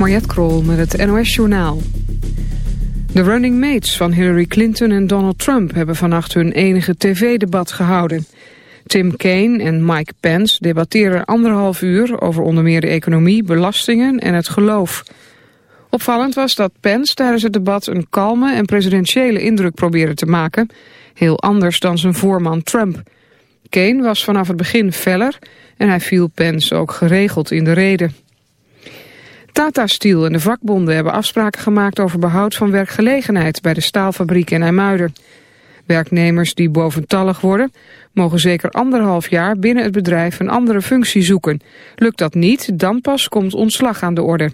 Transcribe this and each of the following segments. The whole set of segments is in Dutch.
Mariette Krol met het NOS Journaal. De running mates van Hillary Clinton en Donald Trump... hebben vannacht hun enige tv-debat gehouden. Tim Kaine en Mike Pence debatteren anderhalf uur... over onder meer de economie, belastingen en het geloof. Opvallend was dat Pence tijdens het debat... een kalme en presidentiële indruk probeerde te maken... heel anders dan zijn voorman Trump... Kane was vanaf het begin feller en hij viel Pence ook geregeld in de reden. Tata Steel en de vakbonden hebben afspraken gemaakt over behoud van werkgelegenheid bij de staalfabriek in IJmuiden. Werknemers die boventallig worden mogen zeker anderhalf jaar binnen het bedrijf een andere functie zoeken. Lukt dat niet, dan pas komt ontslag aan de orde.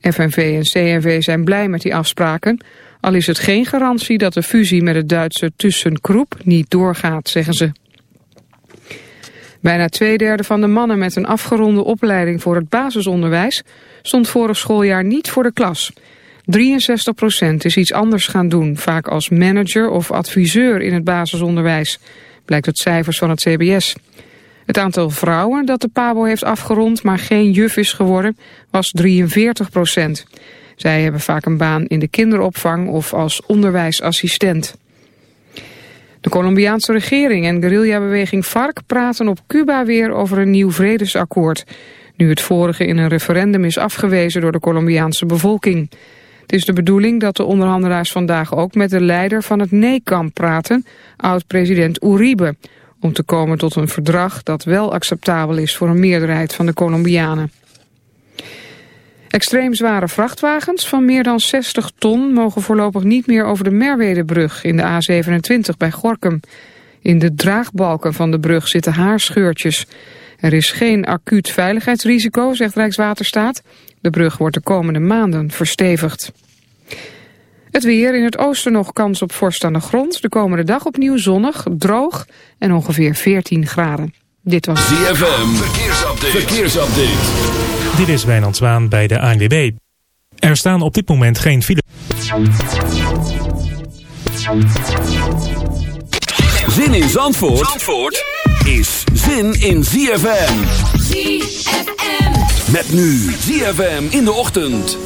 FNV en CNV zijn blij met die afspraken, al is het geen garantie dat de fusie met het Duitse ThyssenKrupp niet doorgaat, zeggen ze. Bijna twee derde van de mannen met een afgeronde opleiding voor het basisonderwijs stond vorig schooljaar niet voor de klas. 63 procent is iets anders gaan doen, vaak als manager of adviseur in het basisonderwijs, blijkt uit cijfers van het CBS. Het aantal vrouwen dat de PABO heeft afgerond, maar geen juf is geworden, was 43 procent. Zij hebben vaak een baan in de kinderopvang of als onderwijsassistent. De Colombiaanse regering en guerrillabeweging FARC praten op Cuba weer over een nieuw vredesakkoord. Nu het vorige in een referendum is afgewezen door de Colombiaanse bevolking. Het is de bedoeling dat de onderhandelaars vandaag ook met de leider van het nee-kamp praten, oud-president Uribe, om te komen tot een verdrag dat wel acceptabel is voor een meerderheid van de Colombianen. Extreem zware vrachtwagens van meer dan 60 ton mogen voorlopig niet meer over de Merwedebrug in de A27 bij Gorkum. In de draagbalken van de brug zitten haarscheurtjes. Er is geen acuut veiligheidsrisico, zegt Rijkswaterstaat. De brug wordt de komende maanden verstevigd. Het weer in het oosten nog kans op vorst aan de grond. De komende dag opnieuw zonnig, droog en ongeveer 14 graden. Dit was ZFM. Verkeersupdate. Verkeersupdate. Dit is Wijnand Zwaan bij de ANWB. Er staan op dit moment geen file. Zin in Zandvoort, Zandvoort is zin in ZFM. ZFM. Met nu ZFM in de ochtend.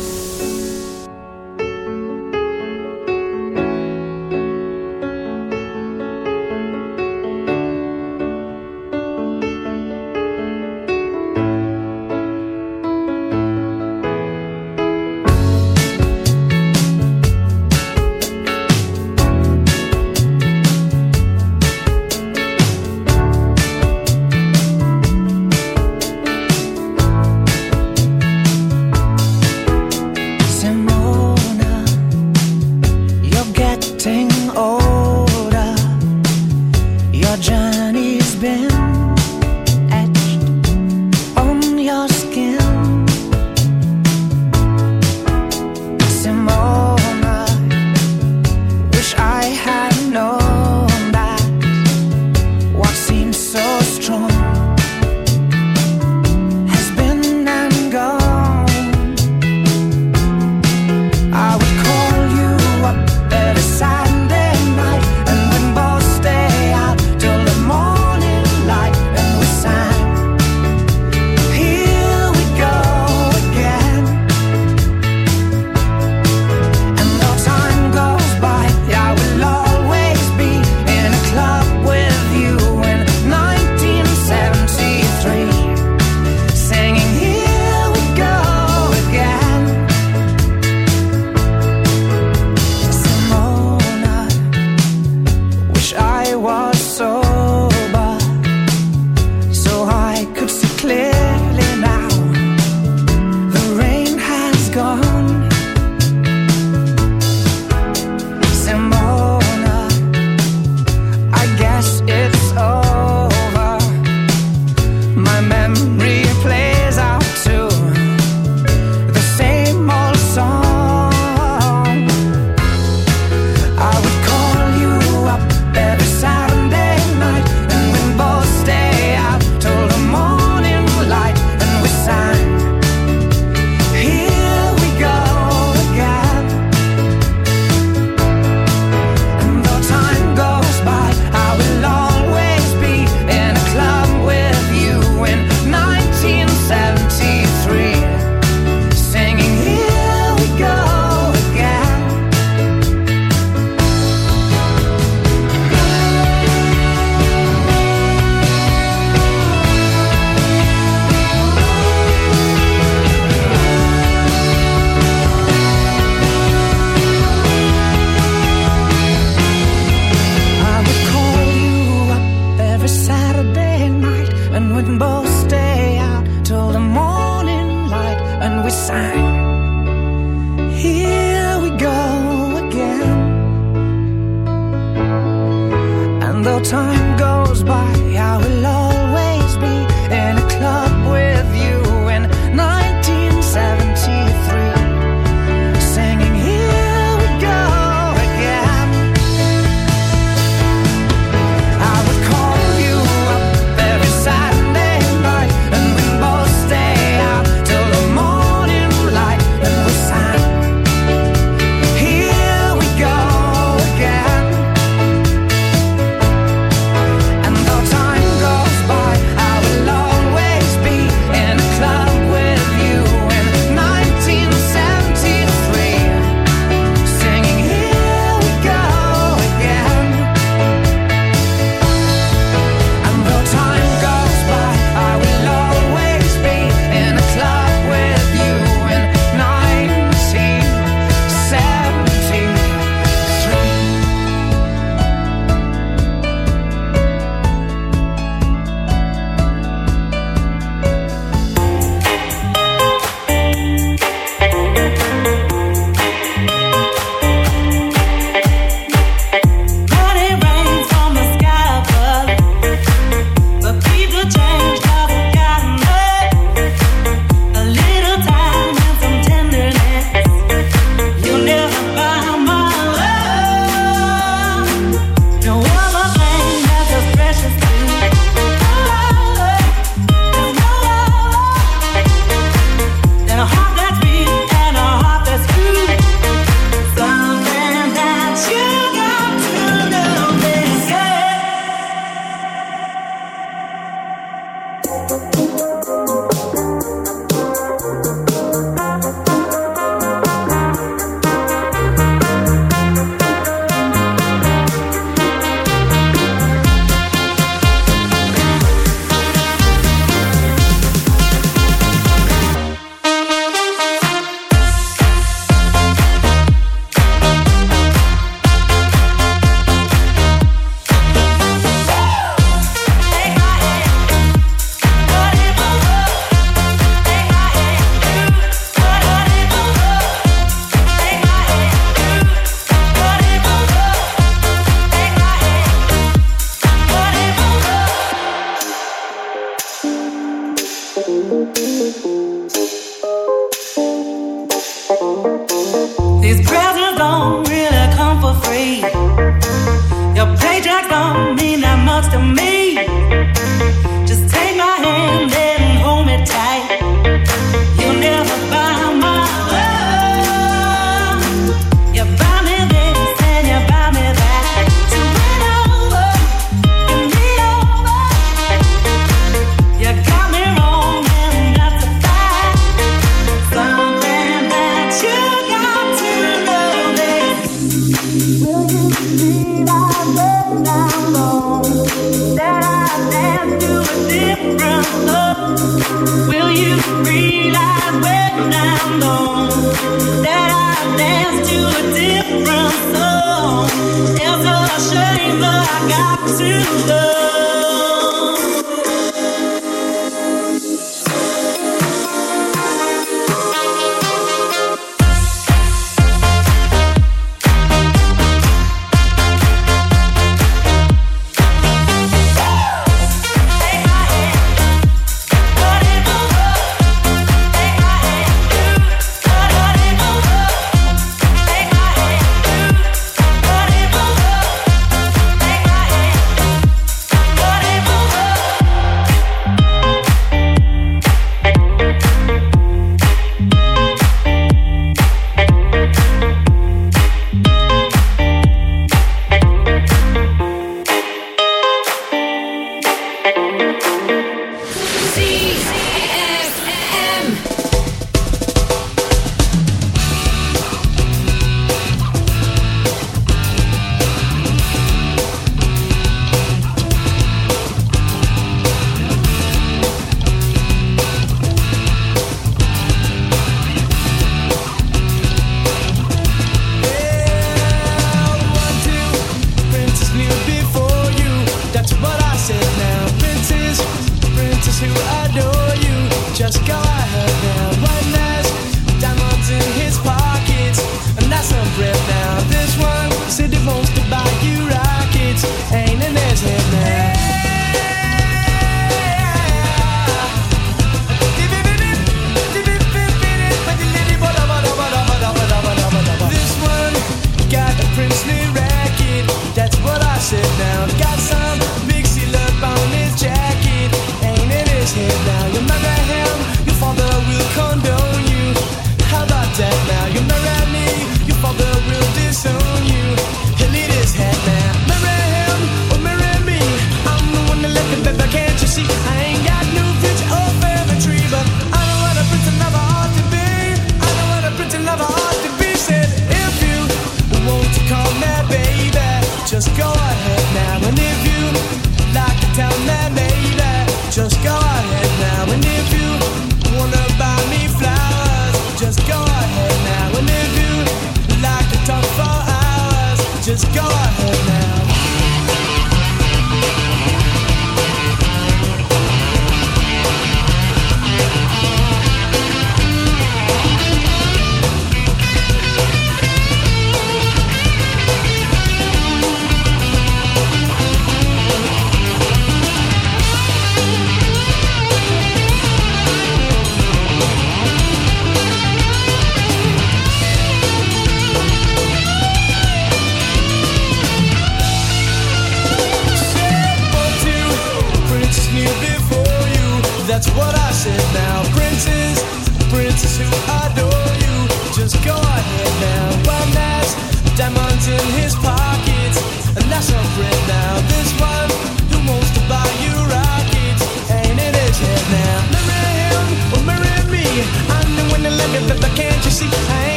though time goes by, I will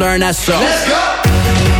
fast learner, so let's go.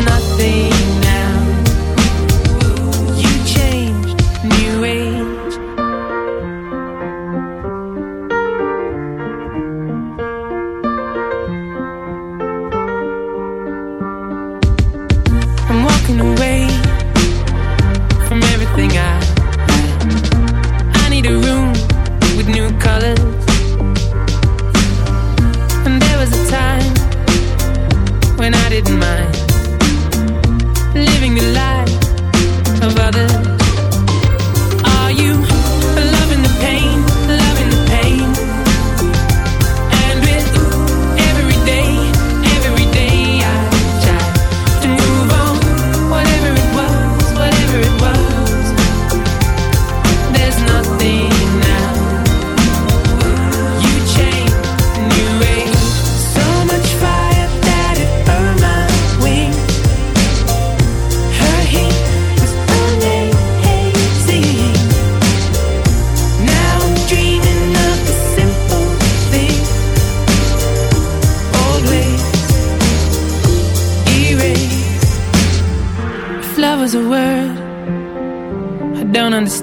nothing.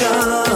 Revolution.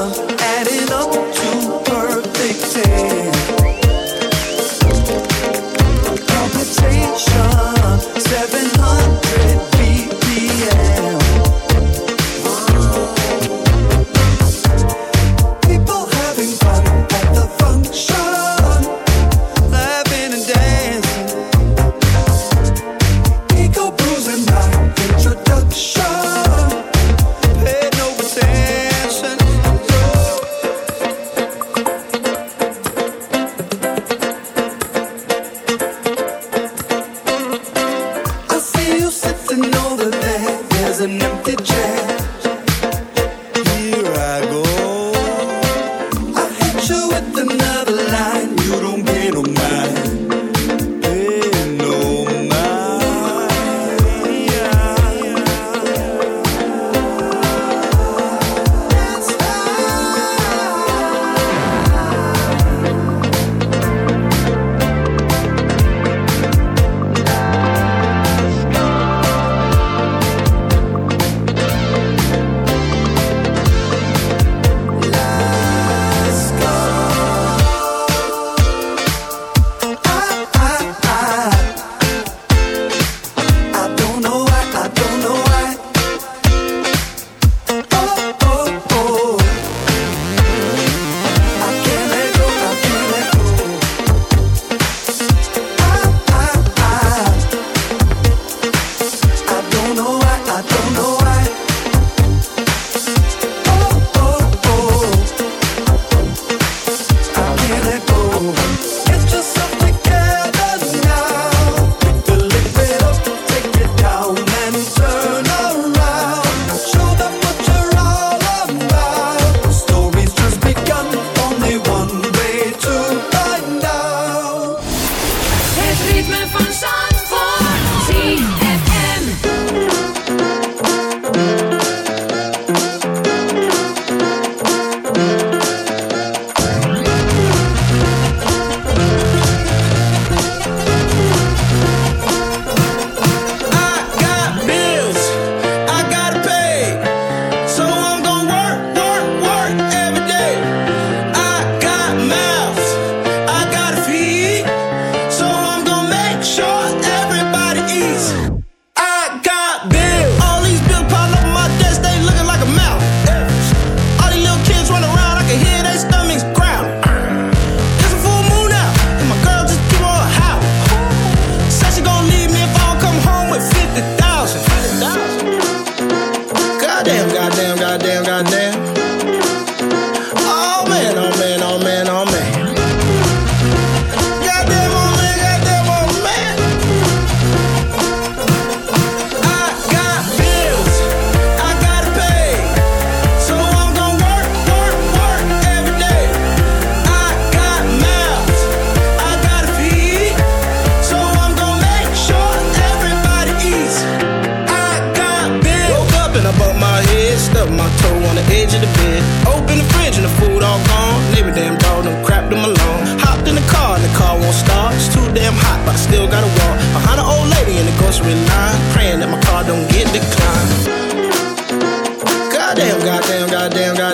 goddamn goddamn.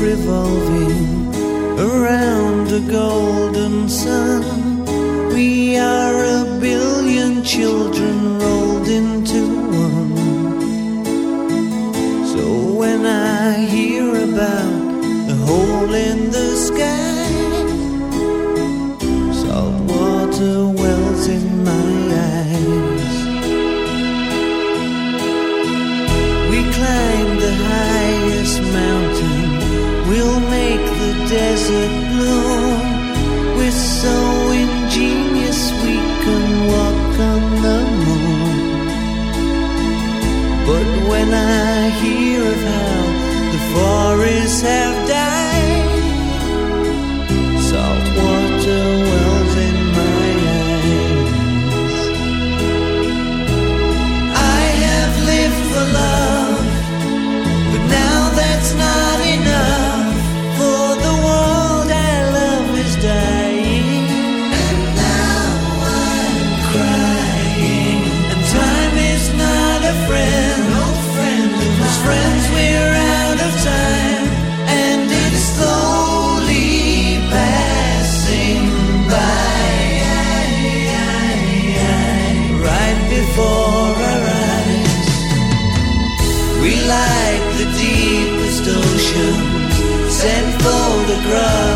revolving around the golden sun. We are a billion children rolled into one. So when I hear about the hole in the sky, run.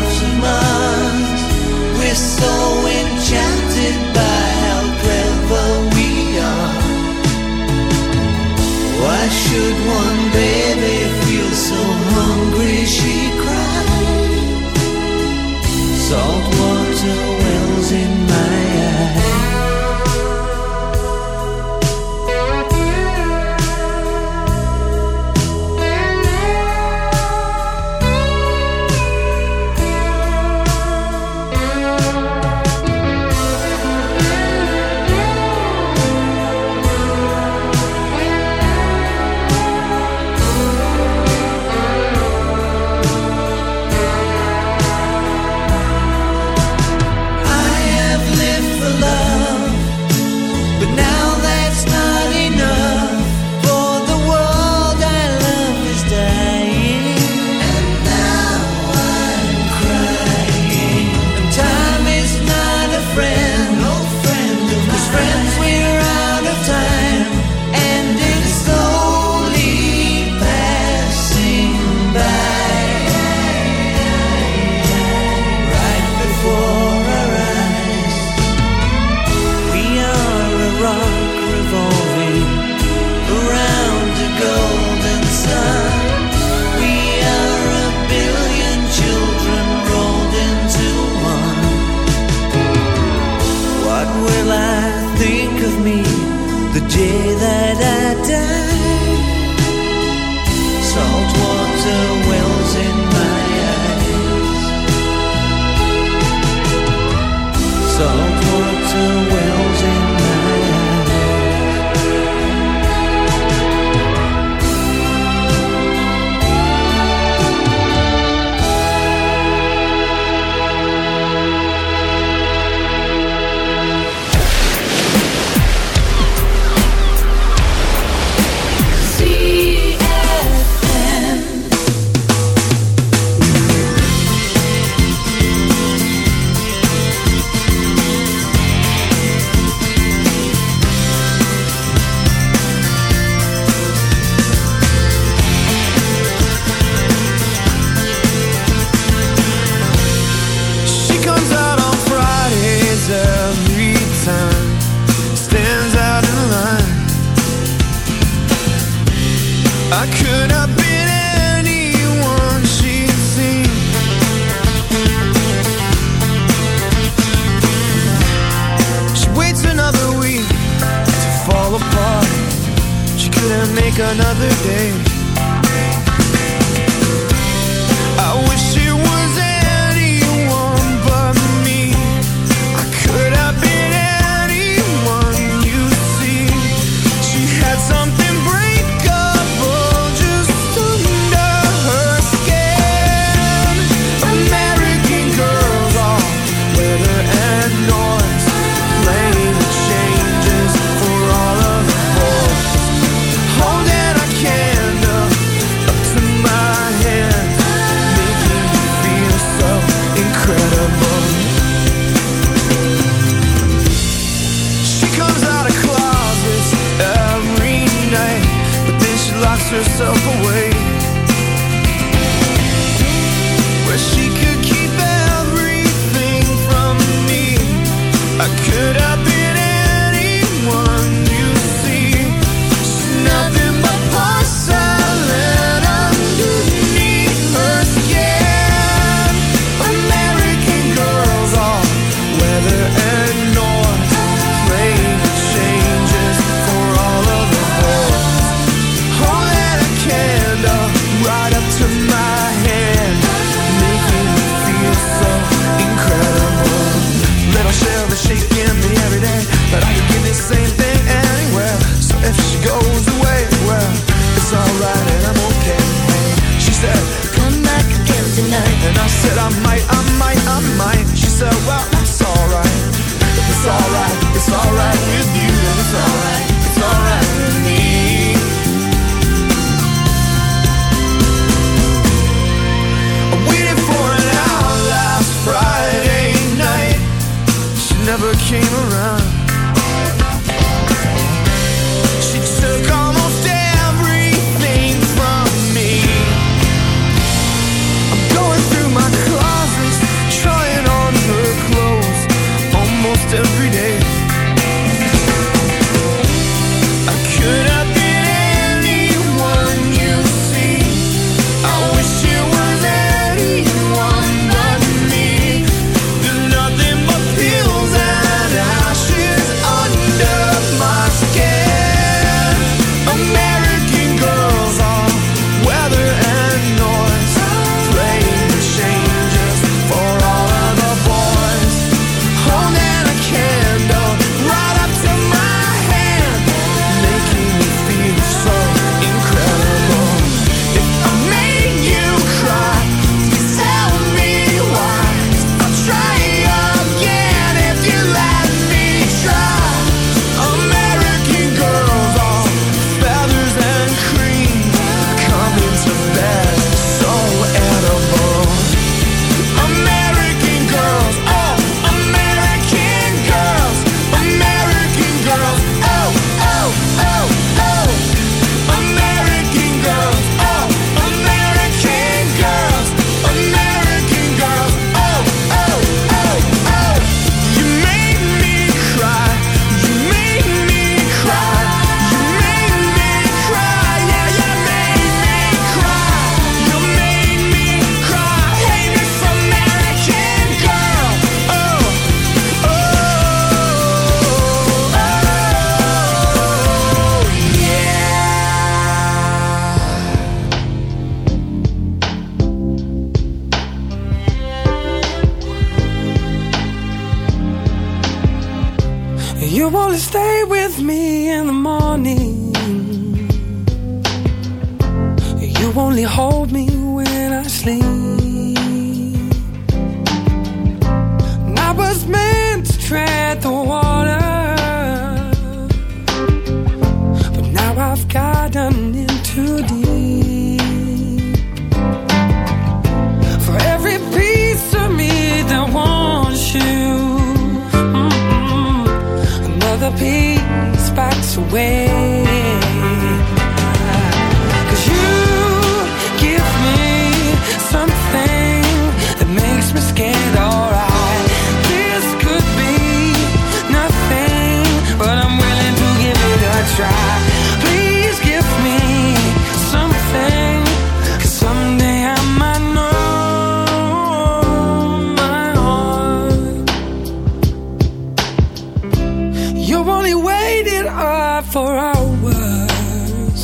You only waited up uh, for hours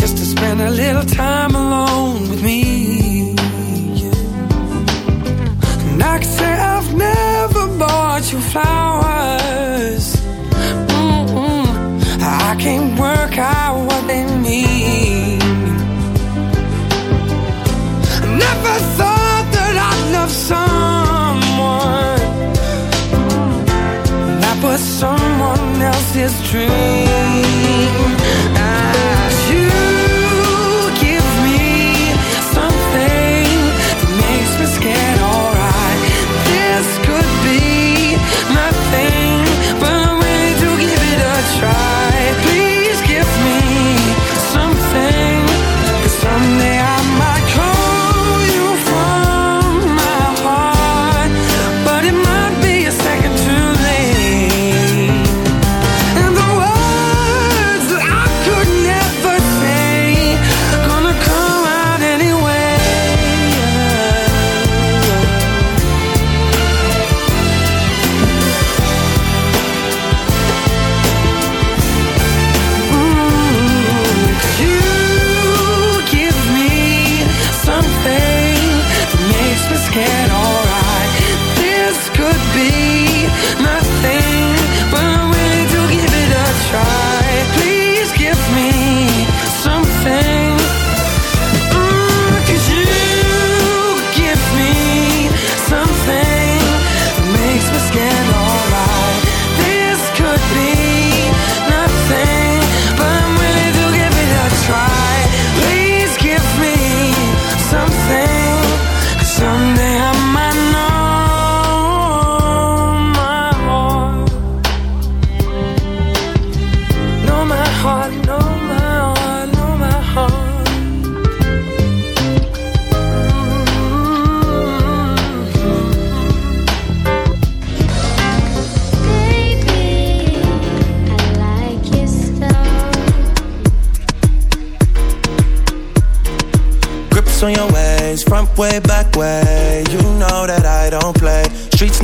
just to spend a little time alone with me. And I can say I've never bought you flowers. his dream